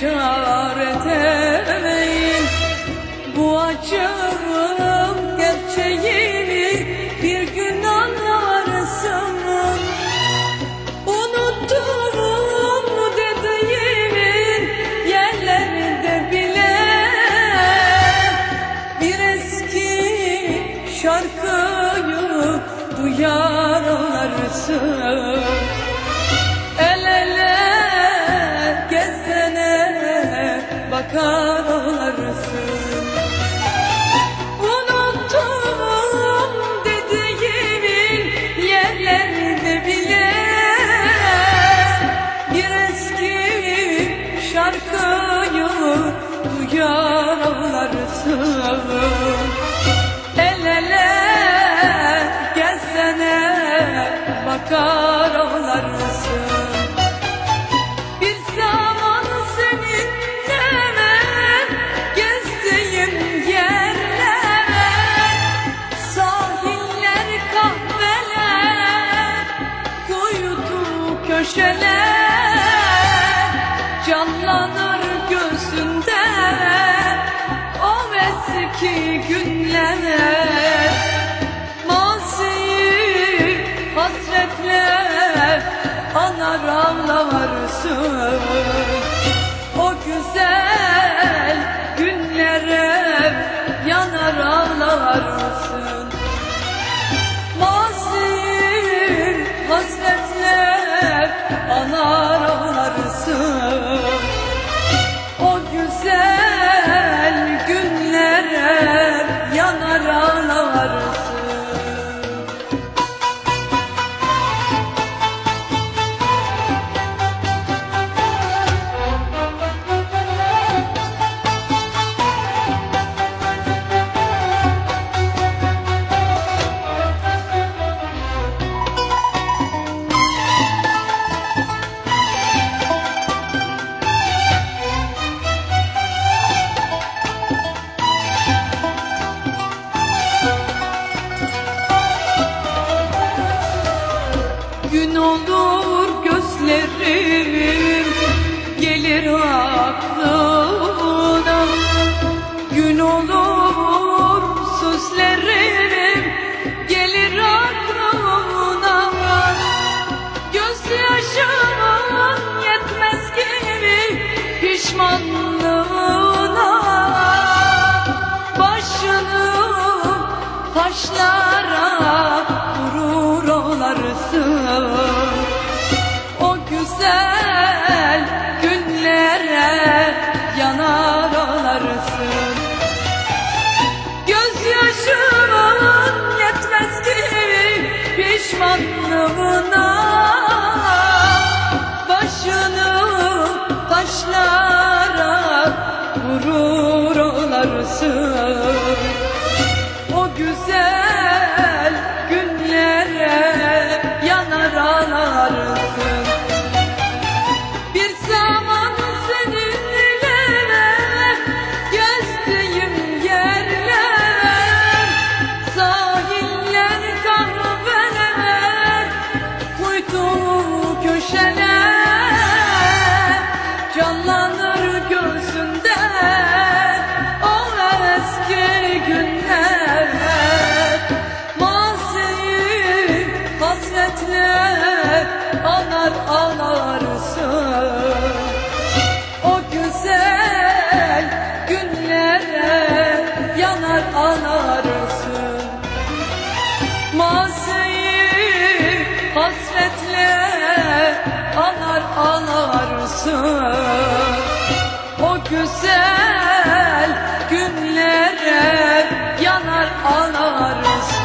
çare demeyin Bu acının gerçeğini bir gün anlarsın. Unuttum dediğimin yerlerinde bile Bir eski şarkıyı duyar ağlarsın ağlarsın Unuttum dediğimin yerlerinde bile Bir eski şarkıyı duyar ağlarsın El ele gezene bakar Canlanır gözünde. O eski günler Maziyi hasretle anar ağlarsın. O güzel Gün olur gözlerim gelir aklına. Gün olur sözlerim gelir aklına. Gözyaşımın yetmez gibi pişmanlığına O güzel günlere yanar olarsın. Gözyaşımın yetmez gibi pişmanlığına. Başını taşlara vurur olarsın anar ağlarsın. O güzel günlere yanar ağlarsın. Maziyi hasretle anar ağlarsın. O güzel günlere yanar ağlarsın